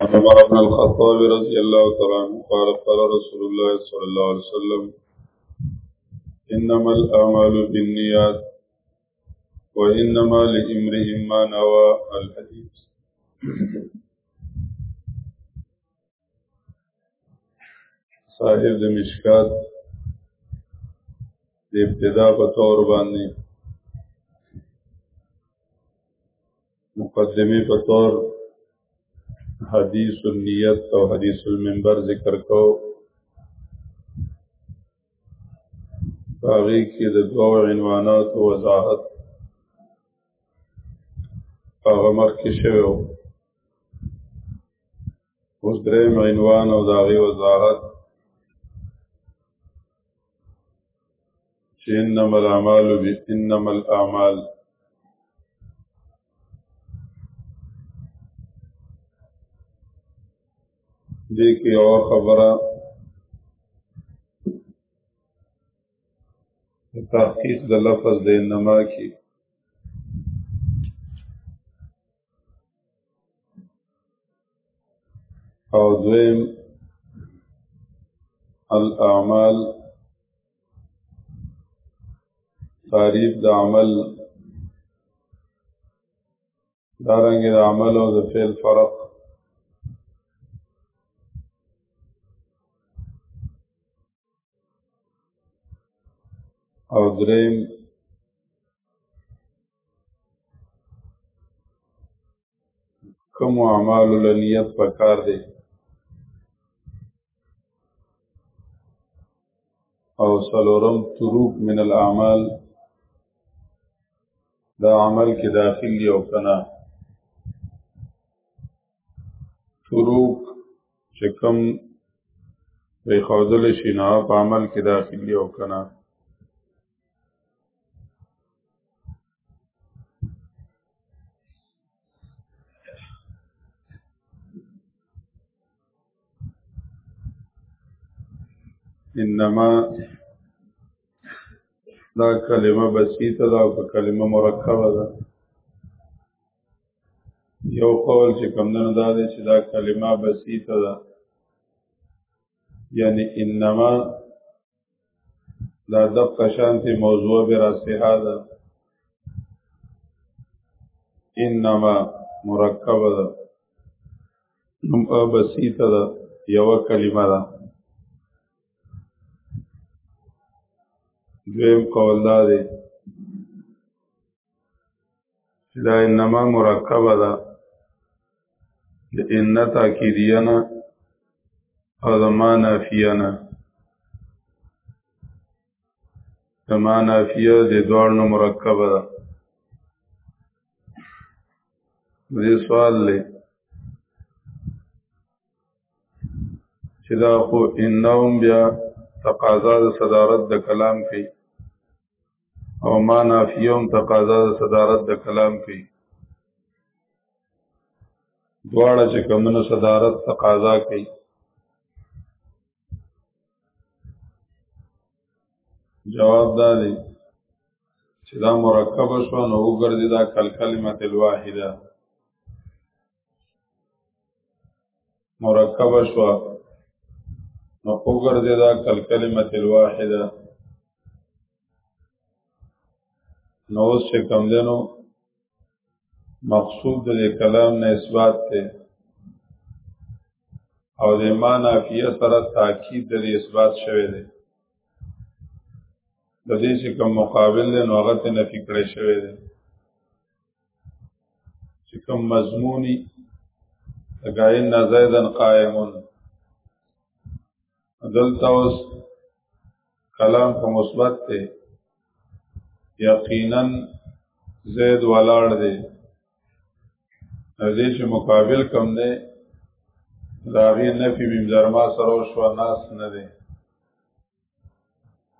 عمر بن الخطاب رضی الله تعالی عنہ قال قال رسول الله صلی الله علیه وسلم انما الاعمال بالنیات وانما لامرئ ما نوى الحديث صاحب د مشکات د ابتدا په تور باندې مقدمه په تور حدیث النیت او حدیث المنبر ذکر کو هغه کې د دوو عنوانات او وضاحت هغه مخکې شوی اوس دریم عنوان او داغي وضاحت چې انما الاعمال بانما الاعمال دې کې یو خبره تحقیق د لفظ د انما کې او دویم الاعمال تعریف د عمل دارنګ د عمل او د فعل فرق او دریم کوم اعمال له نیت پکار دی او سلورم تروک من الاعمال دا عمل کې داخل دی او کنه شروع چې کوم به خوذل شي نه په عمل کې داخلي او کنه انما دا کلمه بسیطه ده او کلمه مرکبه ده یو قول چې کمدنو دا دی چې دا کلمه بسیطه ده یعنی انما دا دب قشانتی موضوع براسیحا ده انما مرکب ده نم بسیطه ده یو کلمه ده دویم قول دا دی چې دا انما مرکبه ده د ان تاکیدیه نه او د ما نافیه نه د ما نافیه د دوړ نه مرکبه ده دې سوال لې چې دا خو انهم بیا تقاضا د صدارت د کلام کوي او ما نافیوم تقاضا د صدارت د کلام کوي دواړه چې کمنو صدارت تقاضا کوي جواب دا دی چې دا مرکب شو نو وګرځي دا کل کلمه الواحده مرکب شو نو وګرځي دا کل کلمه الواحده نو اوس چې کم دنو مقصود د کلام نه اثبات ته او د معنا فيه سره تاکید د اثبات شوی دی د دې چې کوم مقابل له نوغت نه فکر شوی دی چې کوم مضمونی لګاین زیدن قائمون دلته اوس کلام په مثبت دی یقینا زید ولاړ دی دې چې مقابل کم دی داغی نفی بیم درما سرو شو ناس نه دی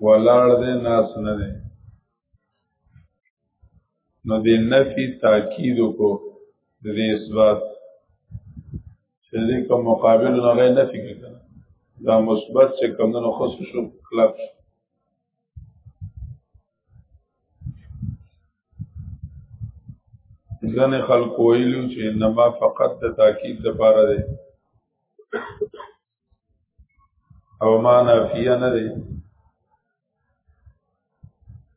ولاړ دی ناس نه دی نو د نفي تاکید کو د اثبات چې دې کوم مقابل نه غي نفي کړه دا مثبت چې کوم نه خو شو کلک شو ځنه خلق ویلو چې انما فقط د تاکید لپاره دی او ما نافیه نه دی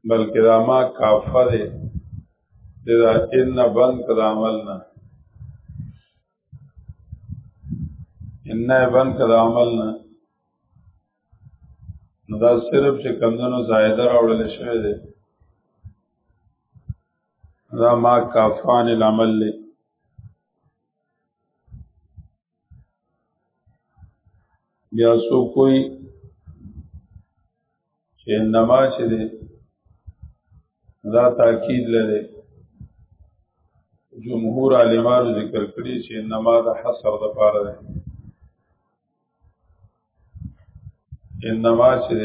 بلکې دا ما کافه دی چې دا ان بند که د عمل نه ان بند که د عمل نه نو دا صرف چې کمدنو زائده راوړل شوی دی دا ما کافان العمل لی بیا سو کوئی چې انما چې دی دا تاکید لري جمهور عالمانو ذکر کړی چې انما د حصر د پاره ده انما چې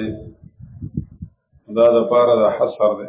دا د پاره د حصر ده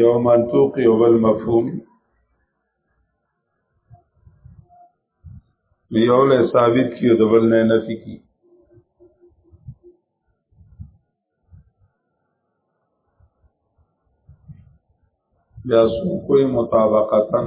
یو منطوق یو بل مفهوم یو له ثابت کیو د بل نه نفي کی بیا سو کوئی مطابقتن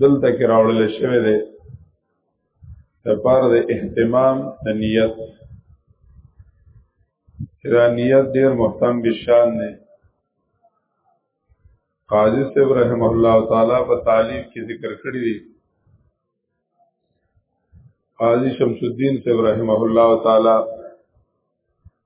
دلته کې راوړل شوی دی د پار د اهتمام د نیت چې دا نیت ډیر محتم بشان دی قاضی صاحب رحم الله تعالی په تعلیم کې ذکر کړی دی قاضی شمس الدین صاحب رحمه الله تعالی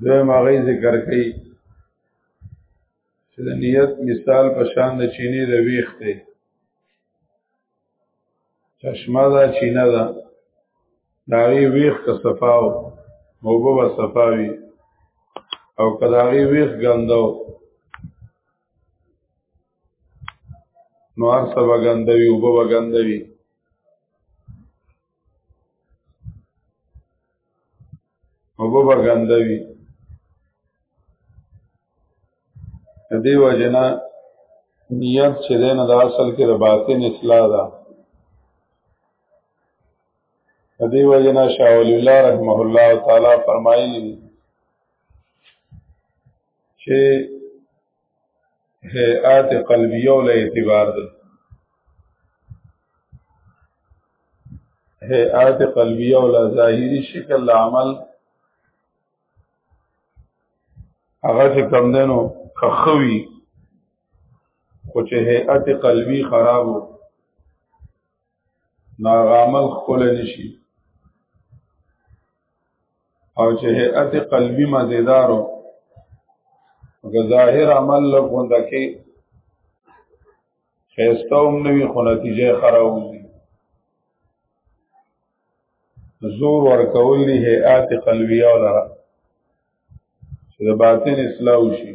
دوی ماغی ذکر کئی چې د نیت مثال په شان د چینی د ویخ دی چشمه دا چینه ده داغی ویخ که صفاو موبو با صفاوی او که داغی ویخ گندو نو هر سبا گندوی اوبو با گندوی او به بغنده وي د دې وجنه نیت چې ده نه د اصل کې د باطن اصلاح ده د دې وجنه شاه ولی الله رحمه الله تعالی فرمایلی چې هيئات قلبیو له اعتبار ده هيئات قلبیو له ظاهری شکل عمل هغه چې کم دنو خخوي خو چې هيئت قلبي خرابو نو هغه عمل خپل نشي او چې هيئت قلبي مزیدارو که ظاهر عمل لغونده کې خیسته هم نوي خو نتیجه خراوځي زور ورکول دي هيئات قلبيه ولرا چې د باطن اصلاح وشي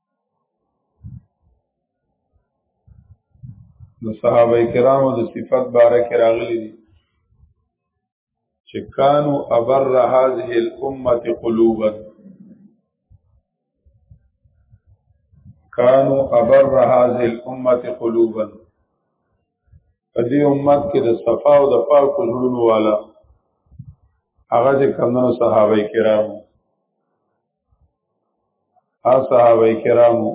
د صحابه کرامو د صفات باره کې راغلي دي چې کانو ابر هذه الامه قلوبا کانو ابر هذه الامه قلوبا په دې امت کې د صفا او د پاک زړونو والا هغه چې کمنو صحابه کرامو اصحاب کرامو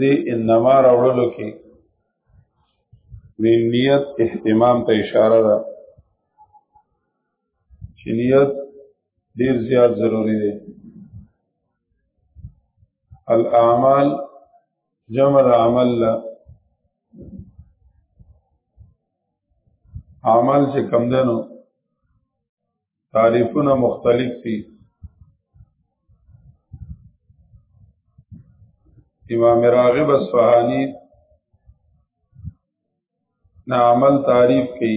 دې انما راوړلو کې د نیت اهتمام ته اشاره ده چې نیت ډیر زیات ضروری دی الاعمال جمع عمل لا اعمال چې کم دنو تعریفونه مختلف دي امام راغب اصفهانی نا عمل تعریف کی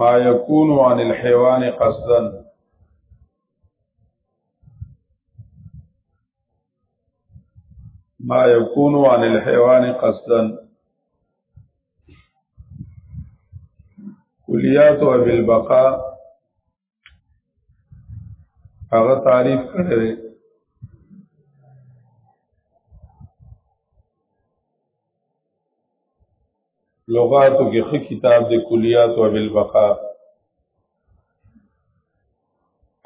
ما یکون عن الحیوان قصدن ما يكون عن الحيوان قصدا کلیات او بالبقاء هغه تعریف کړی لغاتو کې خې کتاب د کلیات او بالبقاء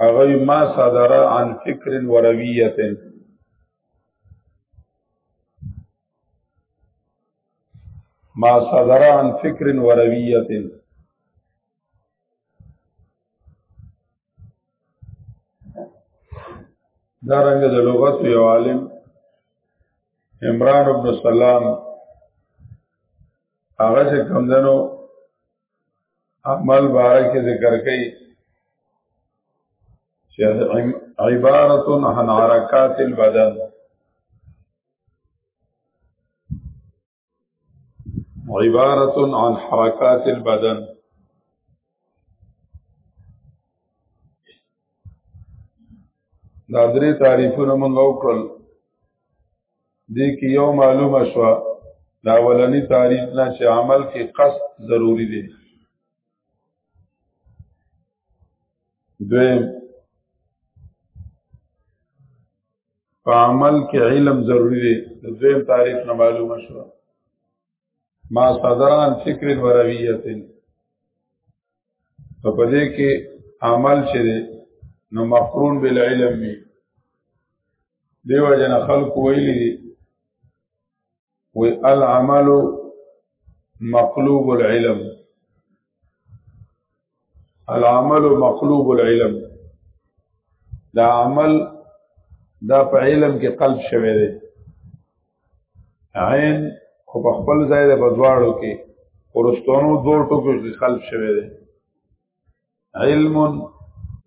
هغه ما صدر عن فکر و رویه ما صدر عن فکر و رویه دا رنګ د لغت یو عالم عمران ابن سلام هغه چې کم دنو عمل باره کې ذکر کړي چې عبارت عن حرکات البدن عبارت عن حرکات البدن دا درې تعریفونه مونږ وکړل دې کې یو معلومه شو دا ولنی تعریف نه چې عمل کې قصد ضروری دی دویم په عمل کې علم ضروری دی د دویم تعریف نه معلومه شو ما صدران فکر و رویت په پدې کې عمل چې دی نو مقرون بالعلم دی دیو جن خلق ویلی دی وی العمل مقلوب العلم العمل مقلوب العلم دا عمل دا په علم کې قلب شوی دی عین خو په خپل ځای د بدواړو کې ورستونو دوه ټکو کې قلب شوی دی علم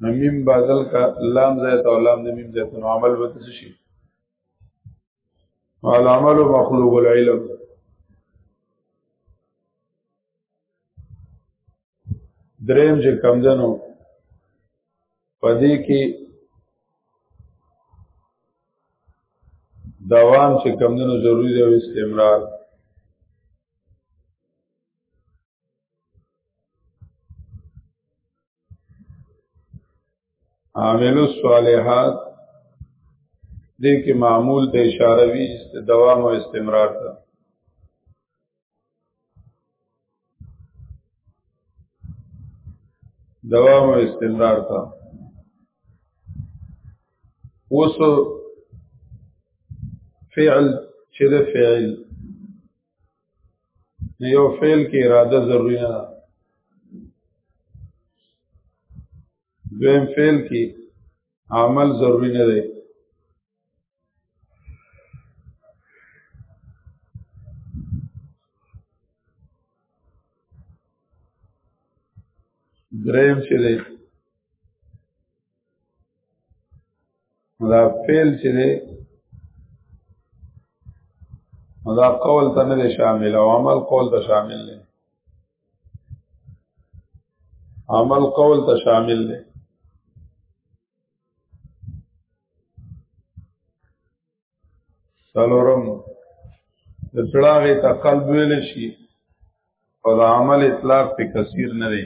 میم بدل کا لام ځای ته لام د میم ځای ته عمل به څه شي العمل مخلوق العلم دریم چې کم دنو پدې کې دوام چې کم دنو ضروری دی استمرار عامل الصالحات دې کې معمول ته اشاره وی دوام او استمرار ته دوام او استمرار ته اوس فعل چې د فعل نو یو فعل کې اراده ضروری نه ده دویم فعل کې عمل ضروری نه دی دریم چې دی دا فعل چې دی دا قول ته نه دی شامل او عمل قول ته شامل دی عمل قول ته شامل دی سلورم د چړاغې ته قلب ویل شي او د عمل اطلاق په کثیر نه دی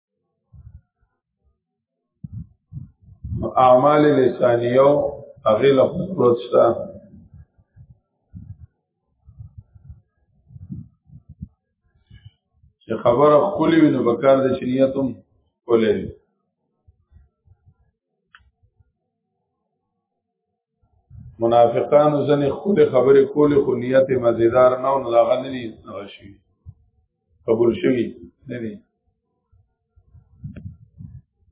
اعمال لسانیو هغه له ضرورت شته چې خبره خولي وي نو بکار د شریعتم کولې منافقانو ځنې خپل خبرې کولې خو نیت مزیدار نه او لاغه نه دي شي قبول شوی نه دي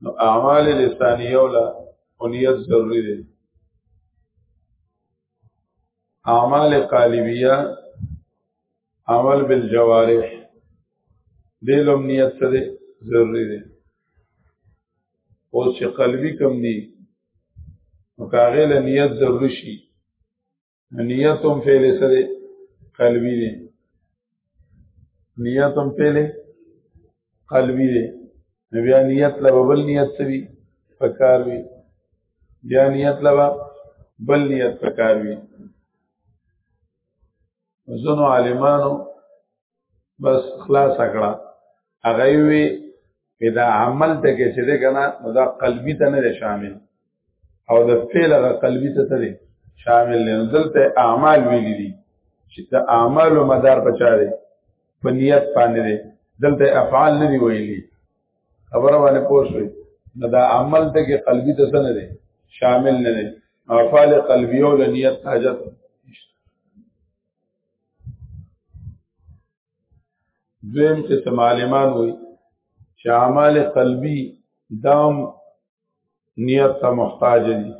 نو اعمال لسانیه ولا او نیت ضروری دي اعمال قالبیه عمل بالجوارح دې لوم نیت څه دی ضروری دی اوس چې قلبي کم دی نو کاغه له نیت ضروری شي نیت هم فعل سره قلبي دی نیت هم فعل قلبي دی نو بیا نیت له بل نیت سوي پکار وي بیا نیت له بل نیت پکار وي ځنو عالمانو بس خلاص کړه هغه وی دا عمل ته کې چې ده کنه نو دا قلبي ته نه شامل او د فعل هغه قلبي ته ته شامل نه دلته اعمال ویل دي چې د اعمالو مدار پچا دی په نیت باندې دی دلته افعال نه دی ویلي خبره باندې پوه شوي نو دا عمل ته کې قلبي ته څه نه دی شامل نه دی افعال قلبي او لنیت حاجت دویم قسم عالمان وي چې اعمال قلبي دام نیت ته محتاج دي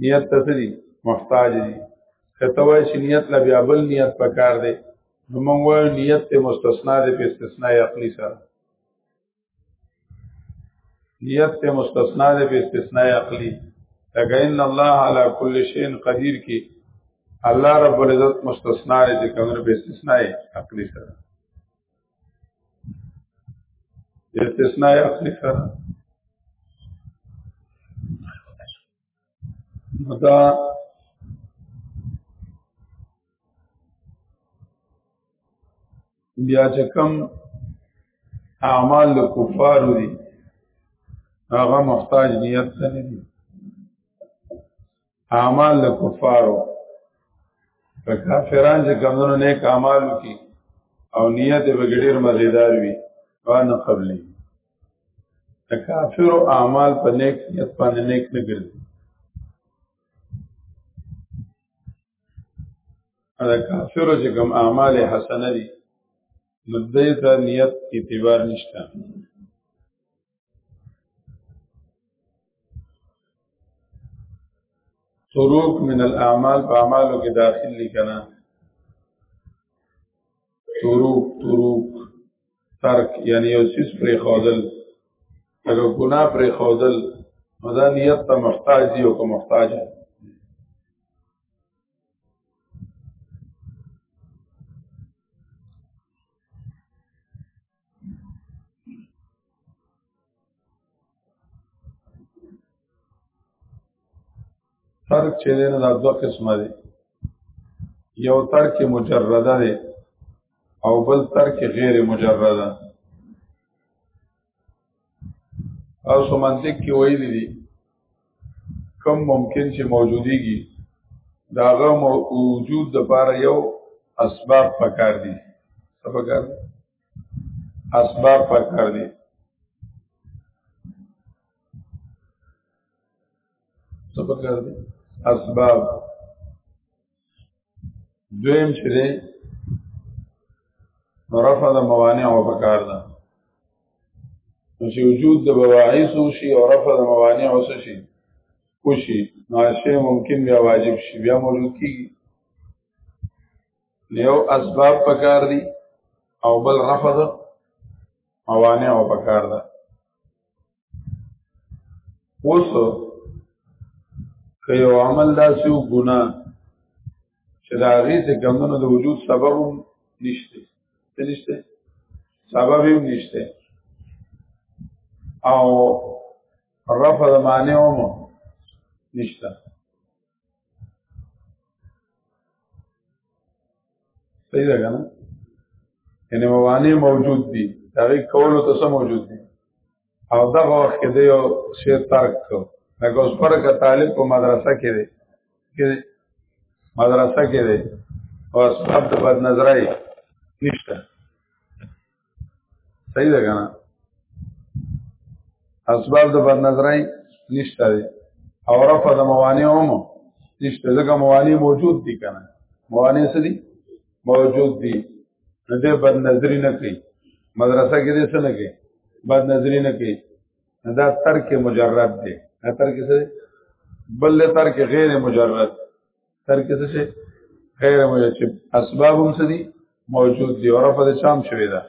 نیت ته دي محتاج دي کته وای چې نیت لا بیا بل نیت پکار دی نو موږ وایو نیت ته مستثنا دی په استثناء عقلی سره نیت ته مستثنا دی په استثناء عقلی لکه ان الله علی کل شیء قدیر کی الله رب العزت مستثنا دی کومه په استثناء عقلی سره استثناء اخلي سره دا بیا چې کوم اعمال د کفار دي هغه محتاج نیت ته نه دي اعمال د کفارو په کافران چې کمونو نیک اعمال وکي او نیت به ګډیر مزیدار وي وانه قبلي د کافرو اعمال په نیک نیت باندې نیک نه ګرځي دا کافرو چې کوم اعمال حسنه دي نو دې ته نیت اعتبار نشته تروک من الاعمال په اعمالو کې داخل لیکنه تروک تروک ترک یعنی یو سیس پر خودل اگر گناہ پر خودل مدا نیت ته محتاج دی او که محتاج دی ترک چې دی نو دا دوه قسمه دی یو ترک مجرده دی او بل ترک غیر مجرده او سو منطق کې ویلي دي کم ممکن چې موجوديږي داغه وجود د پاره یو اسباب پکار دي سبب اسباب پکار دي سبب اسباب دویم چې دی نو رفع د موانع او پکار ده نو چې وجود د بواعث شي او رفع د موانع او شي وشي نو شی ممکن بیا واجب شي بیا موجود کیږي یو اسباب پکار دي او بل رفع د موانع او پکار ده اوس که یو عمل داسې و ګناه چې د هغې څه کمونو د وجود سبب هم نشته څه نشته سبب هم نشته او رفع د معنی هم نشته صحیح ده کنه یعنی موانع موجود دي هغه کولو ته سم موجود دي او دا وخت کې یو شی ترک کو هغه اوس پر کا طالب په مدرسه کې دی کې مدرسه کې دی او اسباب د بد نظرای نشته صحیح ده کنه اسباب د بد نظرای نشته دی او رفع د موانع هم نشته ځکه موانع موجود دي کنه موانع څه دي موجود دي نه دې بد نظری نه کوي مدرسه کې دې څه نه کوي بد نظری نه کوي دا ترک مجرد دی دا ترک څه دی بل ترک غیر مجرد سر کې څه شي غیر موجود چې اسباب هم څه دي موجود دي او رفع د شام شوی ده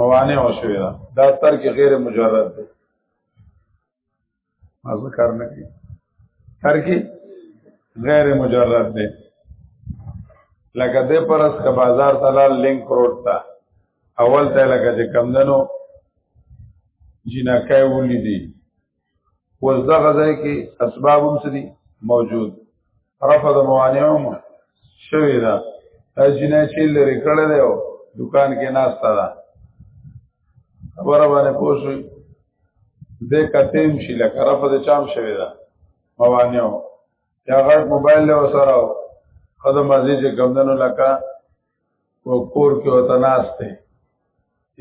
موانع او شوی ده دا سر کې غیر مجرد دی مازه کار نه کوي سر کې غیر مجرد دی لکه د پرس کا بازار تلال لینک روډ تا اول ته لکه چې کمندنو جنکای ولې دي اوس دا غځای کې اسباب هم سدي موجود رفع د موانعهم شوی دا اجنه چې لري کړه دی او دکان کې ناشتا ده خبره باندې پوښوي د کتیم شي لکه رفع د چام شوی دا موانعهم یا غټ موبایل له وسره خدای مزي چې کمندونو لکه په کور کې وته ناشته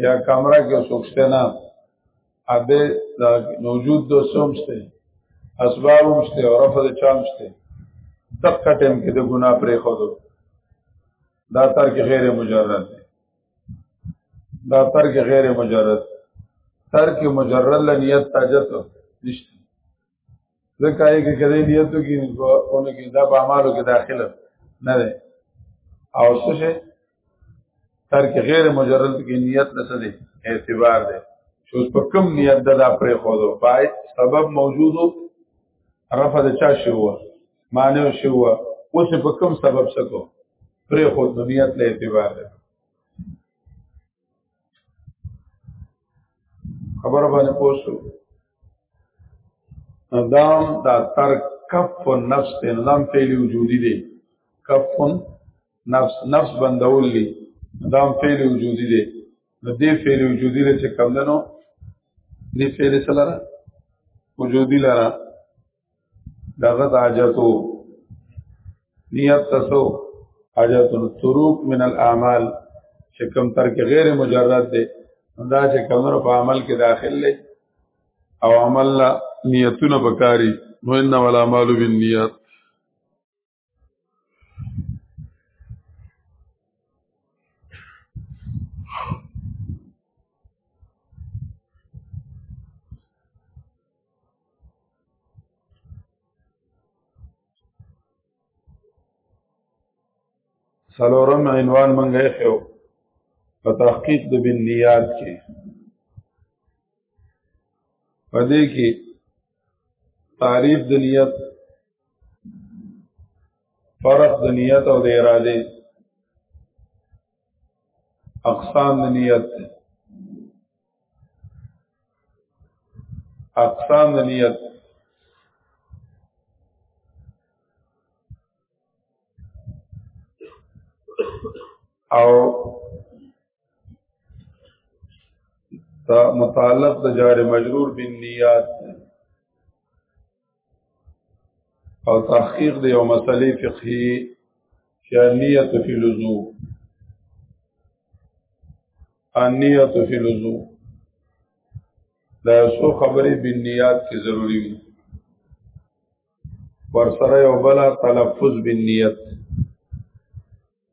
یا کمره کې سوکشته نه ابه د موجود دو سمسته اسباب مشته او رفض چامسته دقه ټیم کې د ګناه پرې خو دو دا تر کې غیر مجرد دی دا تر کې غیر مجرد تر کې مجرد لنیت تاجت نشته ځکه یې کې کړي نیتو کې اونه کې دا په اعمالو کې داخله نه ده او څه شي تر کې غیر مجرد کې نیت نه څه دي اعتبار ده چې په کوم نیت د دا پرې خو دو پای سبب موجودو رفع د چا شو معنی شو اوس په کوم سبب سکو پرې خو د نیت له اعتبار ده خبر باندې پوسو ندام دا تر کف نفس ته ندام فعل وجودي دی کف نفس نفس بندول دی ندام فعل وجودي دی نو دې فعل وجودي له څه کم دنو دې فعل سره وجودي لره دغه حاجتو نیت تاسو حاجت الطرق من الاعمال چې کوم ترک غیر مجرد دی دا چې کمر په عمل کې داخل دی او عمل نیتونه بکاری نو ان ولا مال بالنیات سلورم عنوان منګه خو په تحقیق د بنیاد کې پدې کې تعریف د نیت فرق د نیت او د اراده اقسام د نیت دی اقسام د نیت او دا متعلق د جار مجرور بالنیات او تحقیق د یو مسلې فقهي چې نیت فی لزوم انیت فی لزوم دا سو خبرې بالنیات کې ضروری وي ورسره یو بل تلفظ بالنیت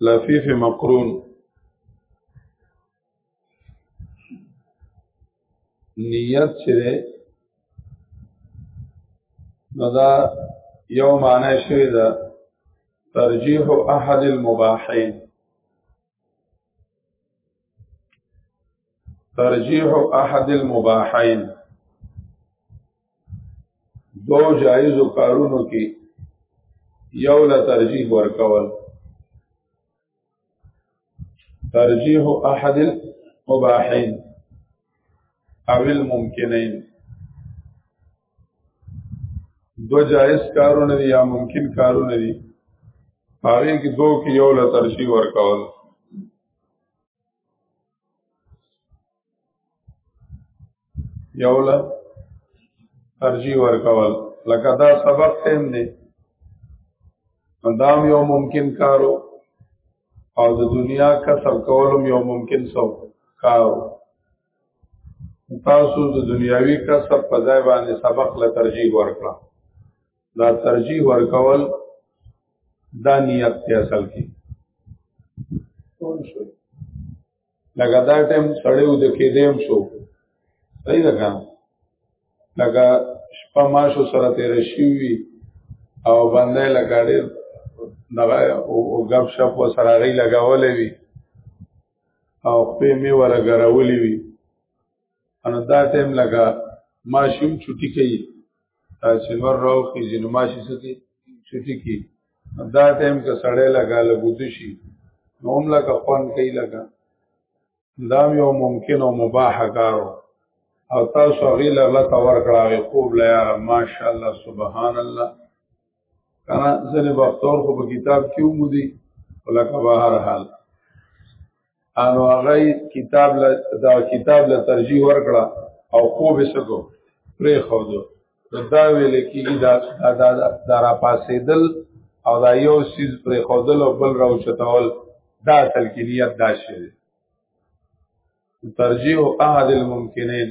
لفیف مقرون نیت چې ده نو دا یو معنی شوی ده ترجیح احد المباحین ترجیح احد المباحین دو جایز کارونو کې یو لا ترجیح ورکول ترجیح احد المباحین او الممکنین دو جائز کارونه دي یا ممکن کارونه دي هغه کې دوه کې یو لا ترجیح ورکول یو لا ترجیح ورکول لکه دا سبق تیم دی دام یو ممکن کارو او د دنیا کسب کولم یو ممکن سو کارو تاسو د دنیاوی کسب په ځای باندې سبق له ترجیح ورکړه دا ترجیح ورکول دا نیت دی اصل کې لکه دا ټیم سړی و د کېدیم شو صحیح ده که لکه شپه ماشو سره تېره شوي او بنده یې لکه ډېر دغه او ګپ شپ ورسره هغوی لګولی وي او په می ولا غراولي وي ان دا ټیم لگا ماشوم چټي کوي چې نور راو کې جن ماشي سکی چټي کوي دا ټیم که سړی لگا لګود شي نو هم لکه خوان کوي لگا دا یو ممکن او مباح کارو او تاسو غیله الله تبارک راغي قوب لا ماشاءالله سبحان الله کنه ځنه بختور خو په کتاب کې ومو دي ولکه به هر حال انو هغه کتاب له دا کتاب له ترجیح ورکړه او خو به سکو پرې خو دو دا ویل کېږي دا دا دا را پاسېدل او دا یو سیز پرې خو دل او بل راو چتاول دا اصل کې نیت دا شي ترجیح احد الممکنین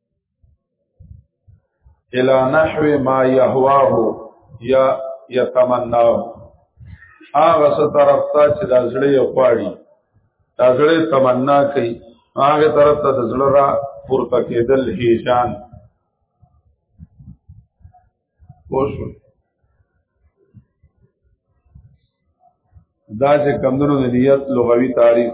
الى نحو ما يهواه یا يتمناه هغه څه طرف ته چې د زړه یې غواړي د زړه تمنا کوي هغه طرف ته د زړه را پورته کېدل هیجان وشو دا چې کمونو د نیت لغوي تعریف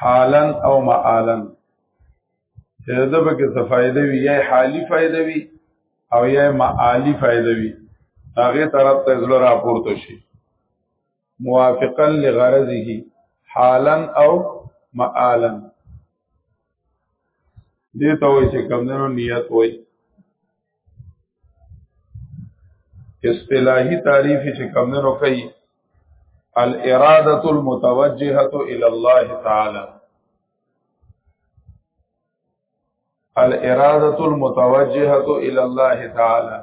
حالا او معالا چې دا به کې څه فائدې وي یا حالي فائدې وي او یا معالی فائدې وي هغه طرف ته زړه راپورته شي موافقا لغرضه حالا او معالا دې ته وایي چې کمنو نیت وایي اصطلاحي تعریف چې کمنو کوي الاراده المتوجهه الى الله تعالی الاراده المتوجهه الى الله تعالی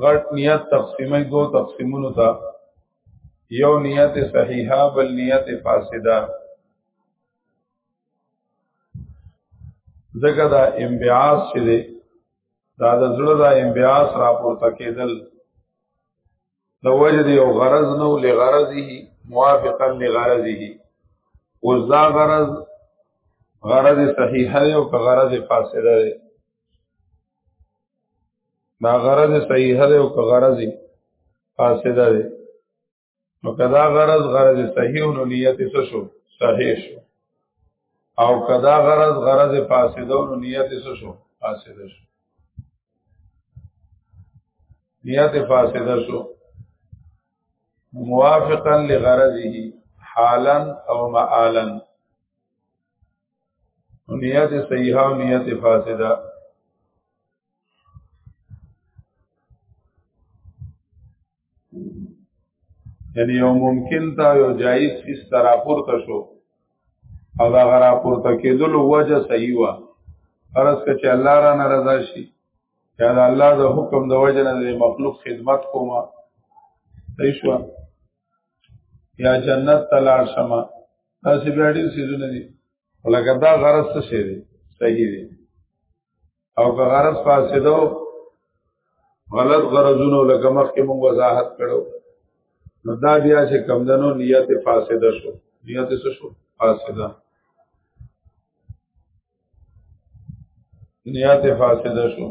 غټ نیت تقسیمه دو تقسیمونو ته یو نیت صحیحه بل نیت فاسده ځکه دا انبعاث چې دی دا د زړه دا انبعاث راپورته کېدل د وجد یو غرض نو لغرضه موافقا لغرضه اوس دا غرض غرض صحیحه او که غرض فاسده دی دا غرض صحیح دی او که غرض فاسده دی نو کدا غرض غرض صحیح نو نیت څه شو صحیح شو او کدا غرض غرض فاسده نو نیت څه شو فاسده شو نیت فاسده شو موافقا لغرضه حالا او معالا نیت صحیحه او نیت فاسده یعنی یو ممکن تا یو جایز کس تراپور ته شو او دا غرا پورته کېدل وجه صحیح وا فرض ک چې الله را ناراضه شي یا دا الله د حکم د وجه نه مخلوق خدمت کوما صحیح شو یا جنت ته لاړ شم دا سی بیا ډیر سیزونه دي ولکه دا غرض څه شی دی صحیح دی او که غرض فاسدو غلط غرضونه لکه مخکې موږ وضاحت کړو نو دا بیا چې کمدنو نیت فاسده شو نیت څه شو فاسده نیت فاسده شو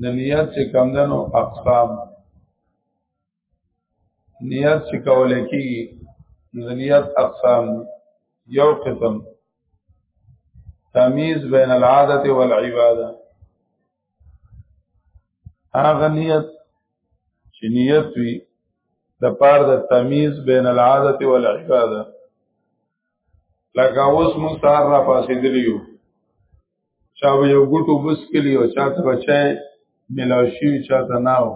د نیت چې کمدنو اقسام نیت چې کولای کیږي د نیت اقسام یو قسم تمیز بین العادت والعباده هغه نیت چې نیت وي د پار د تمیز بین العادت والعباده لکه اوس مستعار را پاسې دلیو چا به یو ګټو بس کلی او چا ته بچه ملاو شي چا ته ناو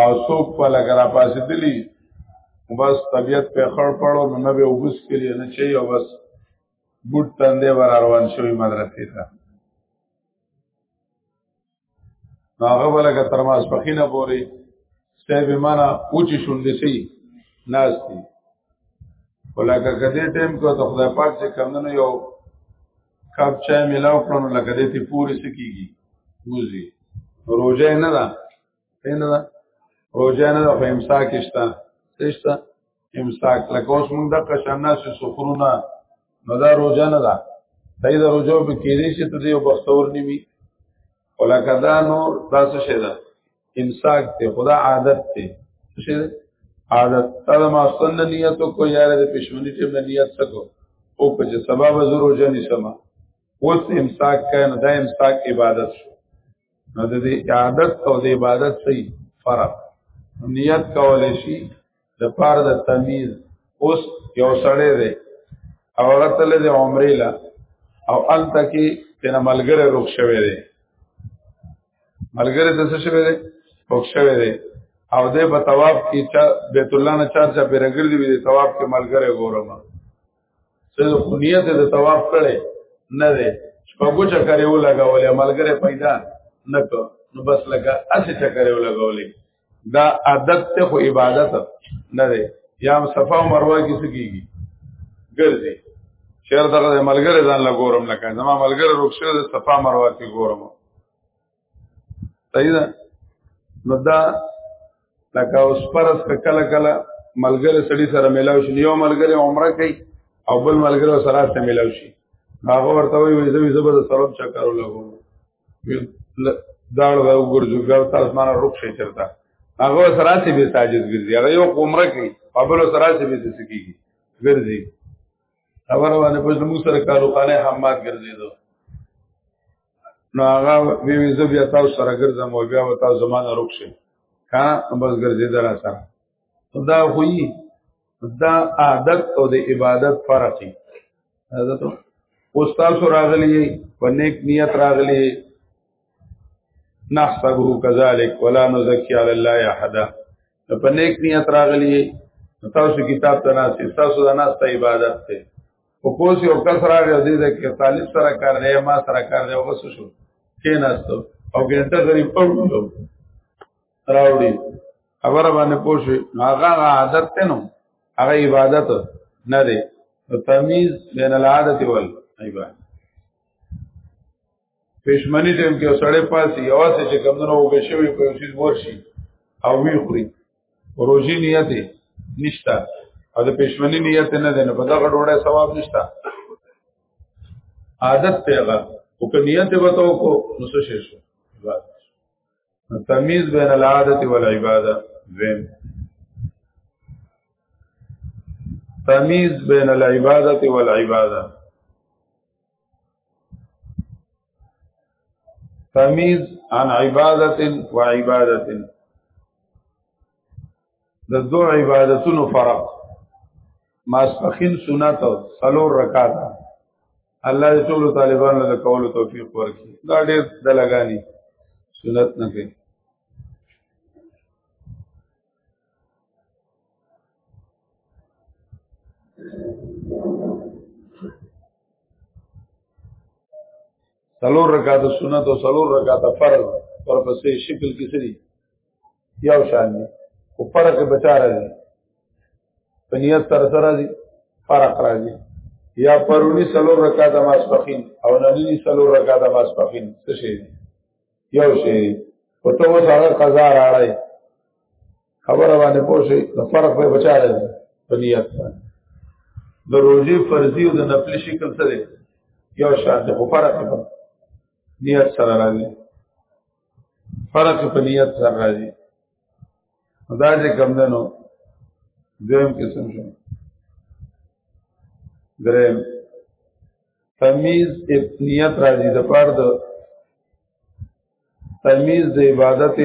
او څوک په لګ را پاسې دلی بس طبیعت په خړ پړو نو نه به وبس کلی نه چي او بس ګټ تندې ور روان شوی مدرسې ته نو هغه ولګه تر ماس پخینه پوري سه به معنا اوچی شوندې سي ناس دي ولکه کدی ټیم کو ته خدای پاک چې کمنو یو کپ چا ملاو کړو لکه دې ته پوری سکیږي وزي روزه نه ده نه ده روزه نه ده په امساک شته څه شته امساک لکه اوس موږ د قشنا سي سخرونه نو دا روزه نه ده دای دا روزه به کېدې چې ته یو بختور نیوي ولکه دا نور دا څه شي ده امساک ته خدا عادت ته څه شي ده عادت تر ما سن نیت کو یار د پښمنی ټیم نیت سکو او په سبب زرو جنې سما اوس امساک کین دا امساک عبادت شو نو د عادت او د عبادت صحیح فرق نیت کول شي د پار د تمیز اوس یو سړی دی او هغه تل د عمرې لا او ال تکي تن ملګری روښ شوی دی ملګری د څه شوی دی روښ شوی دی او د په طواف کې چا بیت الله نه چار چا پر ګرځي وي د طواف کې ملګری ګورم څه خو نیت د طواف کړي نه دی شپږو چکرې ولګولې ملګری پیدا نه کړ نو بس لکه اسې چکرې ولګولې دا عادت ته خو عبادت نه دی یا صفه او مروه کې څه کیږي ګرځي شهر دغه ملګری ځان لا ګورم لکه زما ملګری رخصه د صفه مروه کې ګورم صحیح ده نو دا لکه اوس پرس کله کله ملګری سړی سره ملاو شي یو ملګری عمره کوي او بل ملګری سره سره ملاو شي هغه ورته وي زه زبر سره چکر لګوم داړ دا وګرځو ګر تاسو مانه روک شي چرته هغه سره سي به ساجد ګرځي هغه یو عمره کوي قبل سره سي به سکی ګرځي خبر باندې پښه موږ سره کالو خانه حماد ګرځي دو نو هغه وی وی زه بیا تاسو سره ګرځم او بیا تاسو زمانه روک شي کا بس ګرځي درا سره دا خوې دا عادت او د عبادت فرق دی عادت او تاسو راغلی په نیک نیت راغلی نحسبه كذلك ولا نزكي على الله احد په نیک نیت راغلی تاسو کتاب ته ناس تاسو د ناس ته عبادت ته او کوس یو کس راغی دې د کې طالب سره کار دی ما سره کار دی وسو شو کې ناستو او ګنټه غریب پړو راوړي خبره باندې پوښي هغه عادت ته نو هغه عبادت نه دی تمیز بین العادت ول عبادت پښمنی ټیم کې سړې پاسي یواسه چې کمونو وګښوي په شي ورشي او وی خوري روزي نیت نشتا او د پښمنی نیت نه ده نه په دغه ډوړې ثواب نشتا عادت پیغه او که نیت وته کو نو څه شي شو تمیز بین العادت والعباده دویم تمیز بین العبادت والعباده تمیز عن عبادت و عبادت د دو عبادتونو فرق ماسپخین سنت سلور رکاتا الله دې ټول طالبانو له کولو توفیق ورکړي دا ډېر د لګانی سنت نه کوي سلور رکعات سنت او سلور رکعات فرض پر پسې شکل کې سړي یو شان دي او فرق بچا راځي په نیت سره سره دي فرق راځي یا پرونی سلور رکعات ماسپخین او نننی سلور رکعات ماسپخین څه شي یو شي او ته اوس هغه قضا راړی خبره باندې پوښي نو فرق به بچا راځي په نیت باندې د روزي فرضي او د نفلي شکل سره یو شان دي خو فرق په نیت سره راځي فرق په نیت سره راځي دا چې کم دنو دویم قسم شو دریم تمیز نیت راځي د پار د تمیز د عبادت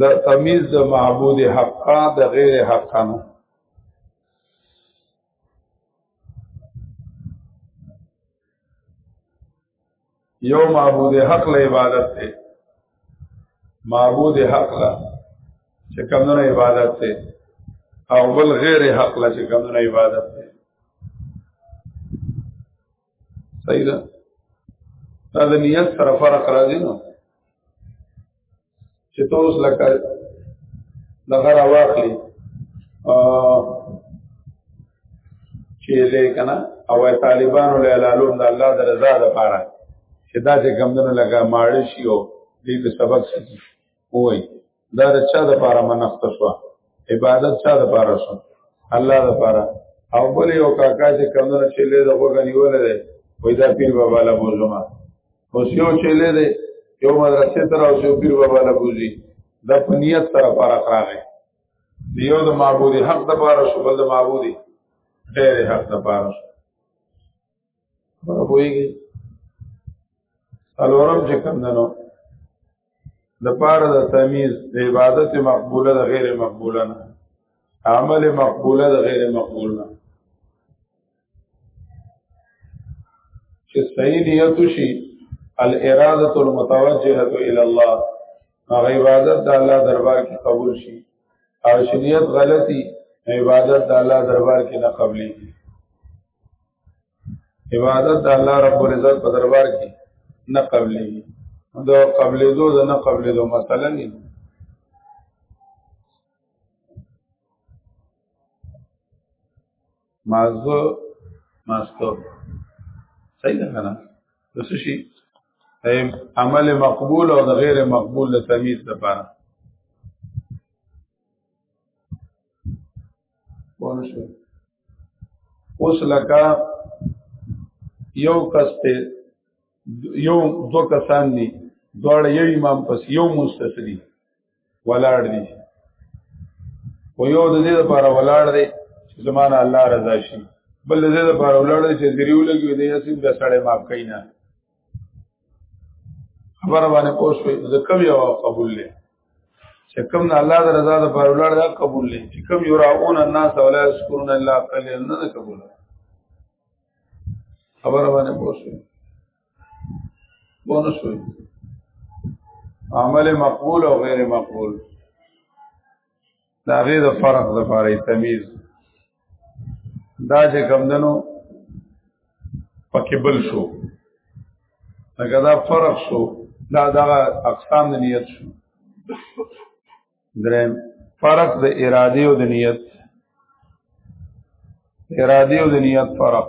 د تمیز د معبود حقا د غیر حقانو یو معبود حق له عبادت ته معبود حق له چې کمونه عبادت ته او بل غیر حق له چې کمونه عبادت ته صحیح ده دا د نیت سره فرق راځي نو چې توس لکه دغه راواخلي چې دې کنه او طالبانو له لالوم د الله د رضا لپاره چې دا چې کمندونو لګا ماړ شي او دې په سبق سکی وای دا رچا د پاره منښت شو عبادت چا د پاره شو الله د پاره او بل یو کاکا چې کمونه چې له دغه غنیول دی وای دا پیر بابا له بوزما اوس یو چې له دی یو مدرسې تر او یو پیر بابا له بوزي د پنیت سره فرق راغی دیو د معبودی حق د پاره شو بل د معبودی ډېر حق د پاره شو خبره پوهېږي څلورم چې کوم دی نو د پاره د تمیز د عبادت مقبوله د غیر مقبوله نه عمل مقبوله د غیر مقبول نه چې صحیح نیت شي الاراده المتوجهه الى الله هغه عبادت د الله دربار کې قبول شي او شریعت غلطي عبادت د الله دربار کې نه قبلي عبادت د الله رب العزت په دربار کې نه قبلې د قبلې دو د نه قبلې دو مثلا نه مازو ماستو صحیح ده کنه د څه شي عمل مقبول او د غیر مقبول د تمیز لپاره پوه شو اوس لکه یو کس ته یو دو کسان دي دواړه یو امام پس یو مستسری ولاړ دي و یو د دې لپاره ولاړ دی چې زمانه الله رضا شي بل د دې لپاره ولاړ دی چې دریو لګي دی یاسین د سړی معاف کینا خبر باندې پوښ وي ځکه یو قبول لې چې کوم نه الله د رضا د پر ولړ دا قبول لې چې کوم یراون الناس ولا یذكرون الا قليلا نه قبول خبر باندې پوښ وي بونس وي عمل مقبول او غیر مقبول دا غي د فرق د فارې تمیز دا چې کمندنو پکې بل شو لکه دا فرق شو دا دغه اقسام د نیت شو درم فرق د اراده او د نیت اراده او د نیت فرق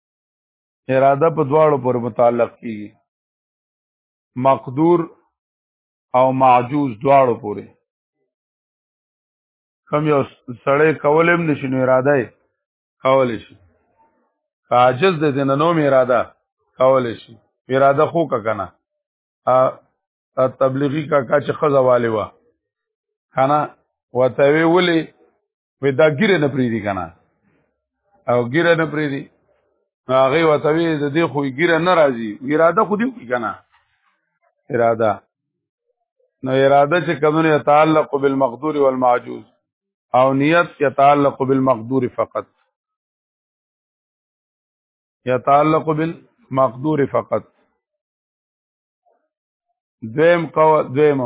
اراده په دواړو پر متعلق کیږي مقدور او معجوز دواړو پورې کم یو سړی کولم نشي نو اراده یې کول شي عاجز د دې نوم اراده کول شي اراده خو کا کنه ا تبلیغی کا کا چې خزواله وا کنه وته وی ولي وې دا ګیره نه پریدي کنه او ګیره نه پریدي هغه وته وی د دې خو ګیره نه راځي اراده خو دې کنه اراده نو اراده چې کمونه تعلق بالمقدور والمعجوز او نیت يتعلق بالمقدور فقط يتعلق بالمقدور فقط دویم قو دویم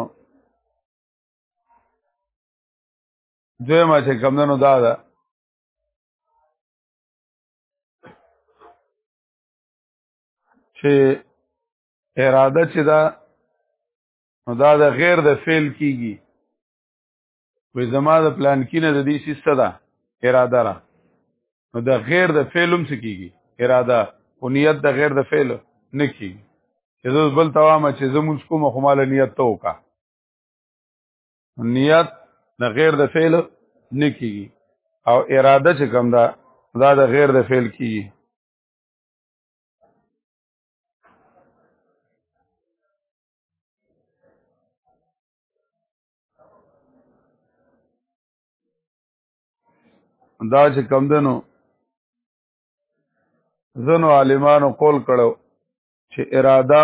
دویمه چې کمدنو دا ده چې اراده چې دا نو دا د غیر د فعل کیږي وې زما د پلان کینه د دې سیسته ده اراده را نو د غیر د فعل هم څه کیږي اراده او نیت د غیر د فعل نه کیږي چې زه بل توامه چې زمونږ کومه خماله نیت ته وکړه نیت د غیر د فعل نه کیږي او اراده چې کوم ده دا د غیر د فعل کیږي دا چې کم دنو زنو عالمانو قول کړو چې اراده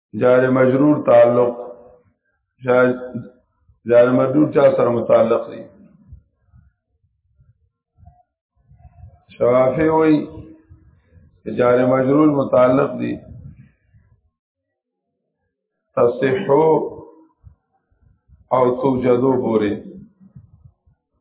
جار مجرور تعلق جار مجرور چا سره متعلق دی شوافی وای جار مجرور متعلق دی تصحو او توجدو پوری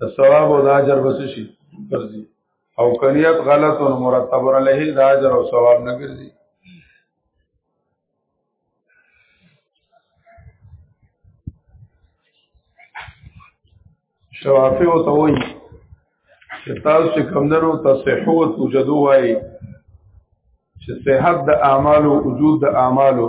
د ثواب او د اجر بس شي ګرځي او کنیت غلط او مرتب علیه د اجر او ثواب نه ګرځي شوافی او توي چې تاسو چې کمندرو تصحو او توجدو وای چې صحت د اعمالو وجود د اعمالو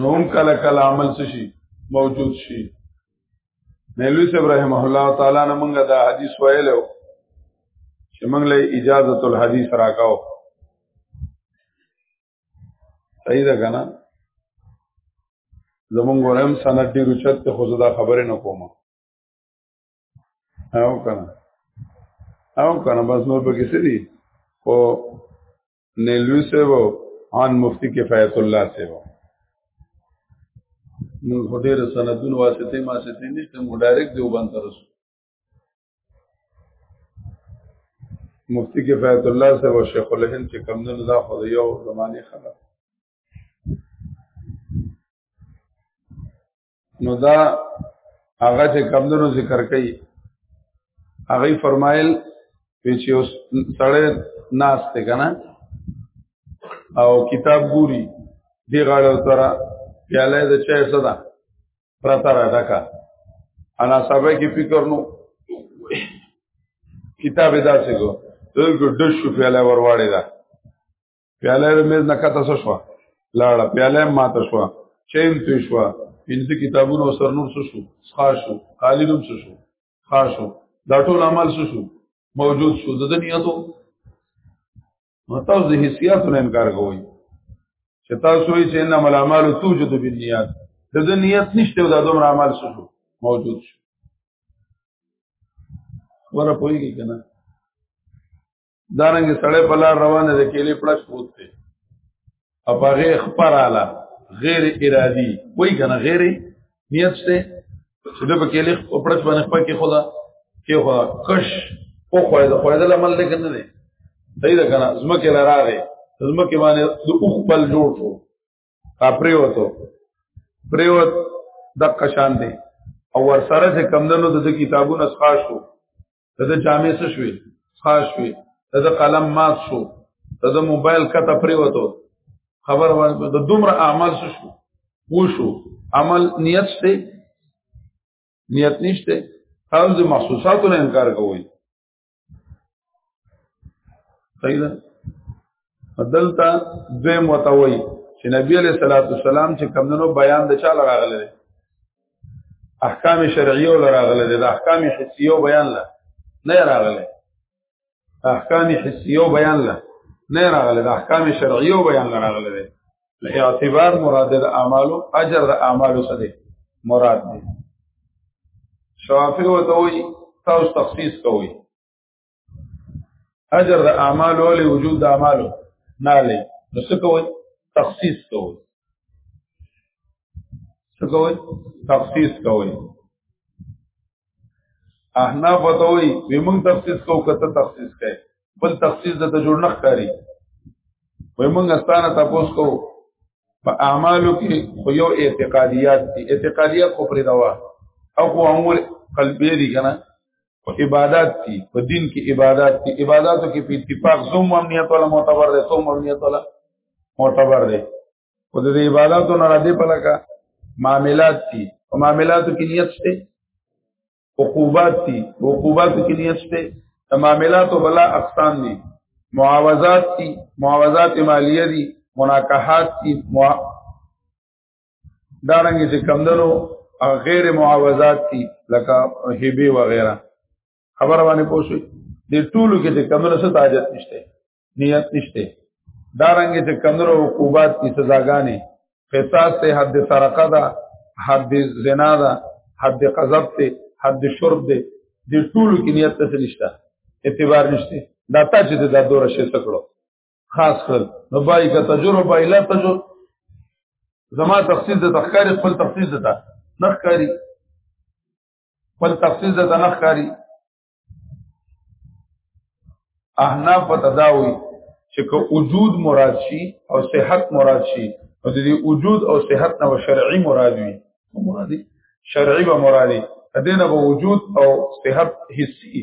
نو هم کله کله عمل څه شي موجود شي نیلوی صاحب رحمه الله تعالی نه مونږه دا حدیث ویلو چې مونږ له اجازه الحدیث راکاو صحیح ده کنه زمونږ ورم سند ډیر چت ته خو زدا خبره نه کومه او کنه او کنه بس نور به کسی دی خو نیلوی سے وو ان مفتی کفایت الله سے وو نو هډیر سندون واسطه ما سته نه ته مو ډایرک دیو باندې رسو مفتی کفایت الله سے وو شیخ الهند چې کم نه دا خو یو زمانه خبر نو دا هغه چې کمدنو ذکر کوي هغه فرمایل چې اوس سړی ناس ته کنه او کتاب ګوري دی غاړه ترا پیاله د چا صدا پرتا را ډکا انا صاحب کی فکر نو کتاب داسې کو دغه ډش پیاله ورواړی دا پیاله د میز نه کته شو لاړه پیاله ماته شو چین تو شو پنځه کتابونه سر نور شو شو ښا شو قالینم شو شو ښا شو دا ټول عمل شو شو موجود شو د دنیاتو نو تاسو د حسیاتو نه انکار کوئ چې تاسو یې چې انما الاعمال توجد بالنیات د دې نیت نشته دا دومره عمل شو موجود شو ور پويږي کنه دارنګ سړی په لار روانه د کېلې پړش پروت دی او هغه خبراله غیر ارادي وای کنه غیر نیت شته چې د په کېلې پړش باندې خپل کې خدا کې خو کش او خو دا خو دا عمل نه کنه دی دی دا کنه زمکه لراغه زمکه باندې د اوخ بل جوړ شو اپریوتو پریوت د قشان دی او ور سره چې کمندونو د کتابونو اسخا شو د جامې څه شوي خاص شوي د قلم مات شو د موبایل کته پریوتو خبر باندې د دومره اعمال څه شو وشو عمل نیت شته نیت نشته او د محسوساتو نه انکار کوي صحیح ده دلته دوی متوي چې نبی علیہ الصلوۃ والسلام چې کمندونو بیان د چا لراغله دي احکام شرعیه لراغله دي د احکام حسیه بیان لا نه راغله احکام حسیه بیان لا نه راغله د احکام شرعیه بیان لراغله دي اعتبار مراد د اعمالو اجر د اعمالو څخه دي مراد دي شوافی وته وي تاسو تخصیص کوئ اجر د اعمال او له وجود د اعمال نه لې نو څه کوي تخصیص کوي څه کوي تخصیص کوي احنا پتوي ومن تخصیص کو کته تخصیص کوي بل تخصیص د جوړ نه ښکاری ومن استانه تاسو کو په اعمالو کې خو یو اعتقادیات دي اعتقادیات خو پرې دوا او خو امور قلبي دي کنه او عبادت دي په دین کې عبادت دي عبادتو کې په اتفاق زوم امنیت ولا معتبر دي زوم امنیت ولا معتبر دي او د عبادتو نه را دي په لکه معاملات دي او معاملاتو کې نیت شته عقوبات دي عقوباتو کې نیت شته معاملاتو بلا اقسام دي معاوضات دي معاوضات مالیه دي مناکحات دي دا رنګ چې کمدنو غیر معاوضات دي لکه هبه و غیره خبر باندې پوښي د ټولو کې چې کمدنو څه تاجت نشته نیت نشته دا رنګ چې کمدنو عقوبات دي سزاګانې قصاص ته حد سرقه ده حد زنا ده حد قذف ته حد شرب ده د ټولو کې نیت څه نشته اعتبار نشته دا تا چې دا دوره شي سکړو خاص کړ نو بای کا تجربه اله تجربه زما تخصیص د تخکاری خپل تخصیص ده نخکاری خپل تخصیص ده نخکاری احناف په تداوی چې که وجود مراد شي او صحت مراد شي او د دې وجود او صحت نه شرعي مراد وي مرادي شرعي به مرادي دینه به وجود او صحت حسي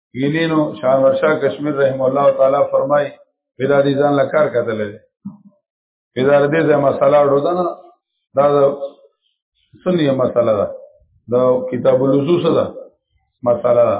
وینینو شاه ورشاه کشمیر رحم الله تعالی فرمای پیدا دي ځان لکار کتل دي پیدا دې ځه مسله ډودنه دا سنی مسله ده دا کتاب الوضو څه ده مسله ده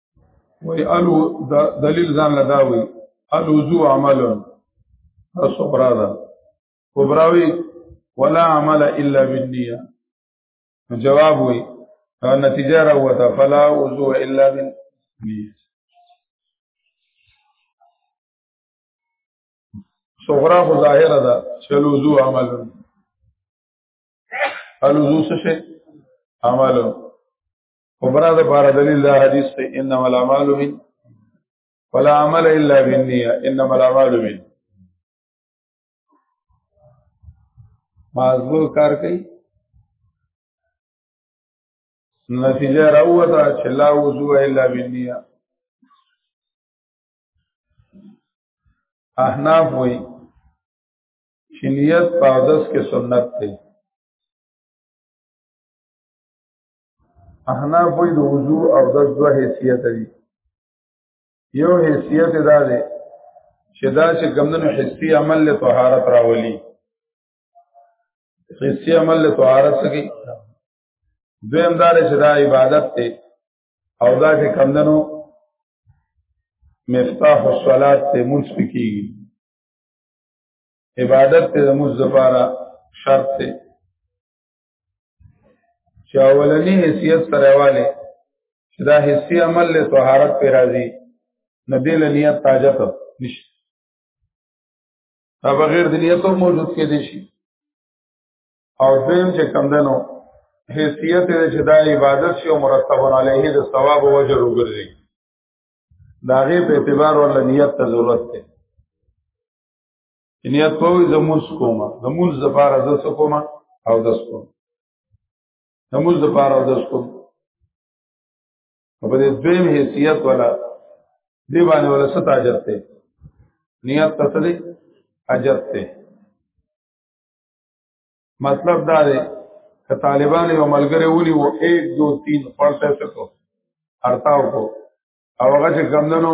وی الو دلیل ځان لداوی الوزو عمل صبرا دا صبراوی ولا عمل الا بالنیه جواب وی نتیجه راوته فلا وضو الا بالنیه صغرا خو ظاهره ده چې الوضو عمل الوضو څه شي عمل وبنا د بار دلیل دا حدیث ته انما الاعمال من ولا عمل الا بالنیه انما الاعمال من مازو کار کوي نتیجه راوته چې لا وضو الا بالنیه احناف وی چې نیت پاودس کې سنت دی احناف وی د وضو او د دوه حیثیت دی یو حیثیت دا دی چې دا چې کمندونو حسی عمل له طهارت راولي حسی عمل له طهارت سکی دویم دا چې دا عبادت دی او دا چې کمندونو مفتاح الصلات ته مونږ پکېږي عبادت ته د مونږ لپاره شرط دی چې اولنی حیثیت سره والے چې دا حسی عمل له طهارت پر راځي نه دې له نیت تاجت نشي دا بغیر د نیت موجود کې دي شي او دیم چې کم دنو حیثیت دې چې دا عبادت شي او مرتب علیه د ثواب او اجر وګرځي دا غي په اعتبار ول نیت ته ضرورت ده نیت په وي زموږ کومه زموږ زپاره د څه کومه او د څه کومه زموږ زپاره او د څه کومه په دې دویم حیثیت ولا دی باندې ولا ست اجر ته نیت ته څه دی اجر ته مطلب دا دی که طالبان یو ملګری ونی وو 1 2 3 پړته سکو ارتاو کو او هغه چې کمندنو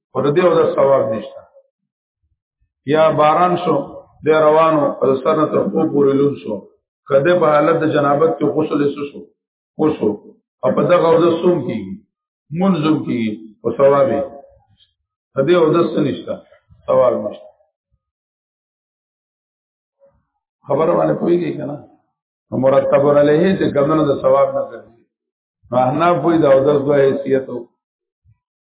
پر دې او د ثواب نشته یا باران شو د روانو او سره تر خو پورې لون شو کده په حالت د جنابت کې غسل شو وشو او په دغه او د سوم کې منظم کې او ثواب دې او د سنشتہ ثواب نشته خبره باندې پويږي کنه مرتب علیه چې کمنو د ثواب نه کوي مهنا پوي دا او د حیثیت او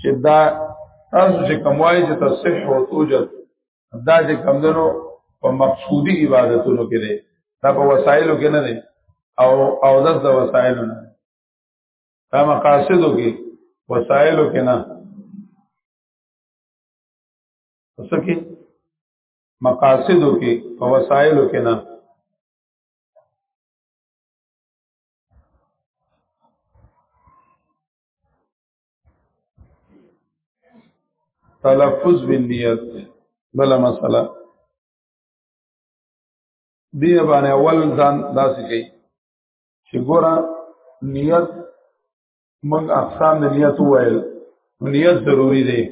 چې دا تاسو چې کموای چې تصح او توجد دا چې کمدنو په مقصودی عبادتونو کې دی دا په وسایلو کې نه دی او او داس د وسایلو نه دا مقاصدو کې وسایلو کې نه څه کې مقاصدو کې په وسایلو کې نه تلفظ بالنیت بل مسله دی باندې اول ځان داسې کوي چې ګوره نیت موږ اقسام د نیت وویل نیت ضروری دی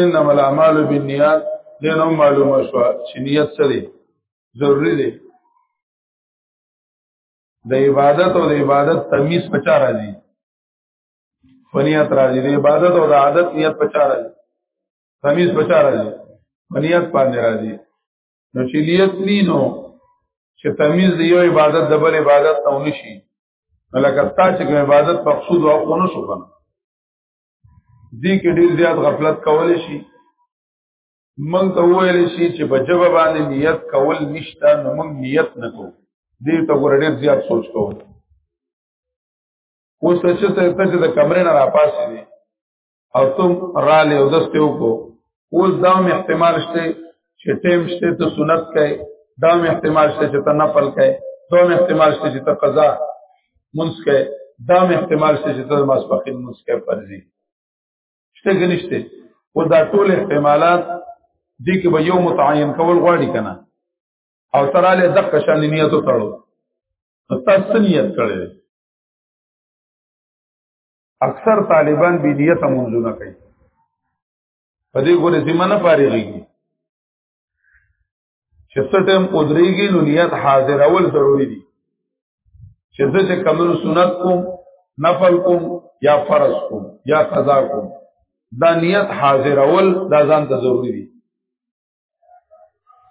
انما الاعمال بالنیات دینو معلومه شو چې نیت څه دی ضروری دی د عبادت او د عبادت تمیز په چا راځي فنیت راځي د عبادت او د عادت نیت په چا راځي تمیز په چا راځي فنیت باندې راځي نو چې نیت نینو چې تمیز دی یو عبادت د بل عبادت ته ونشي لکه تا چې کوم عبادت مقصود او خونو شو کنه دې کې ډیر زیات غفلت کول شي مونږ ته ویل شي چې په جواب باندې نیت کول نشته نو مونږ نیت نه کوو دې ته ور ډېر زیات سوچ کوو اوس چې ته چې د کمرې نه راپاسې دي او تم را لې او دسته وکړو اوس دا هم احتمال شته چې ټیم شته ته سنت کوي دا هم احتمال شته چې ته نفل کوي دا هم احتمال شته چې ته قضا منځ کوي دا هم احتمال شته چې ته ماسپخین منځ کوي فرضي شته کې نشته و دا ټول احتمالات دي کې به یو متعین کول غواړي کنه او تراله دغه شان نیت وکړو تاسو نیت کړی اکثر طالبان بی نیت منځونه کوي په دې ګورې سیمه نه فارغېږي چې څه ټیم قدرېږي نو نیت حاضر اول ضروری دي چې زه چې کمنو سنت کوم نفل کوم یا فرض کوم یا قضا کوم دا نیت حاضر اول دا ځان ته ضروری دي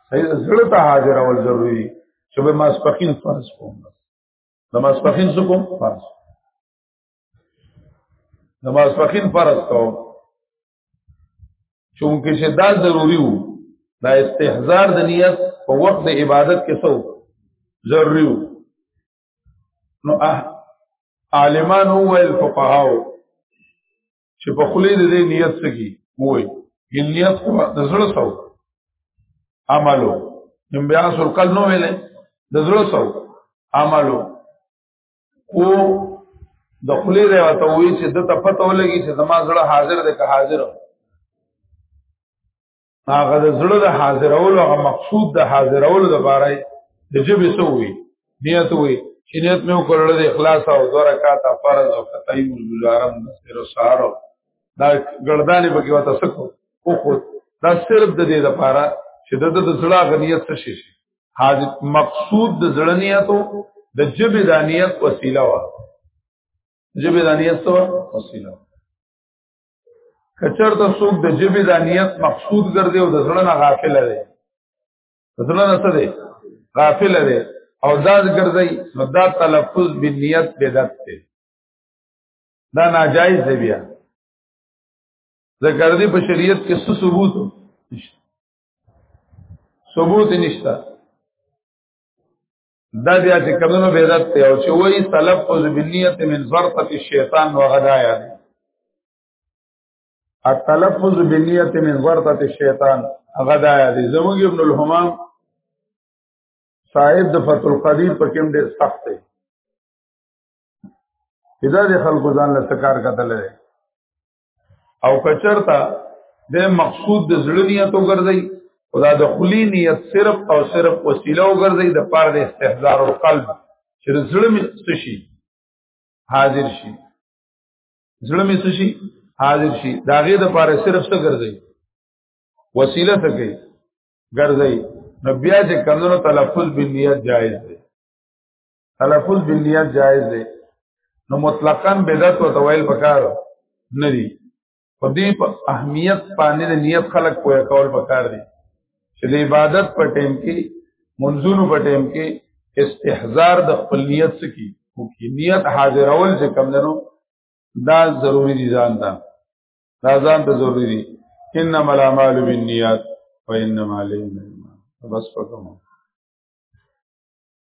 صحیح زړه ته حاضر اول ضروری دي چې به ماسپخین فرض کوم د ماسپخین څه کوم فرض د ماسپخین فرض کوم چونکه چې دا ضروری وو دا استحضار د نیت په وخت د عبادت کې سو ضروری وو نو عالمان هو الفقهاو چې په خلی د دې نیت سکی وای ان نیت خو د زړه سو عملو نو بیا سر کل نو ویلې د زړه سو عملو او د خلی دی وته وی چې د ته پته ولګي چې زما زړه حاضر دی که حاضر هغه د زړه د حاضرولو هغه مقصود د حاضرولو د باره د جبه سوې نیت وی چې نیت مې وکړل د اخلاص او دوه رکعات فرض او فتای مزارم نصر سارو دا ګردانې پکې وته سکو او خو دا صرف د دې لپاره چې د د زړه غنیت څه شي حاضر مقصود د زړه نیت او د جبه د نیت وسیله و جبه د نیت سو وسیله کچر ته څوک د جبه د نیت مقصود ګرځي او د زړه نه غافل دی د زړه نه څه دی غافل دی او دا ګرځي نو دا تلفظ بنیت بدعت دی دا ناجایز دی بیا ذکر دی په شریعت کې څه ثبوت نشته ثبوت نشته دا بیا چې کمنو بدعت ته او چې وایي تلفظ بالنیت من ظرفه الشیطان وغدایا دی التلفظ بالنیت من ظرفه الشیطان غدایا دی زموږ ابن الحمام صاحب د فتح القدیر په کوم ډیر سخت دی ادا د خلکو ځان له سکار کتل دی او کچرتا د مقصود د زړه نیت وګرځي او دا د خلی نیت صرف او صرف وسیله وګرځي د پاره د استحضار القلب چې زړه می شي حاضر شي زړه می شي حاضر شي دا غي د پاره صرف څه ګرځي وسیله څه کوي ګرځي نو بیا چې کمونو تلفظ بالنیت جایز دی تلفظ بالنیت جائز دی نو مطلقاً بدعت او تویل پکار نه دی په دې په اهمیت باندې د نیت خلق کوی کول پکار دی چې د عبادت په ټیم کې منځونو په ټیم کې استحضار د خپل نیت سکی او کې نیت حاضرول چې کم دنو دا ضروری دي ځان ته دا ځان ته ضروری دي انما الاعمال بالنیات وانما للنیات بس پکمو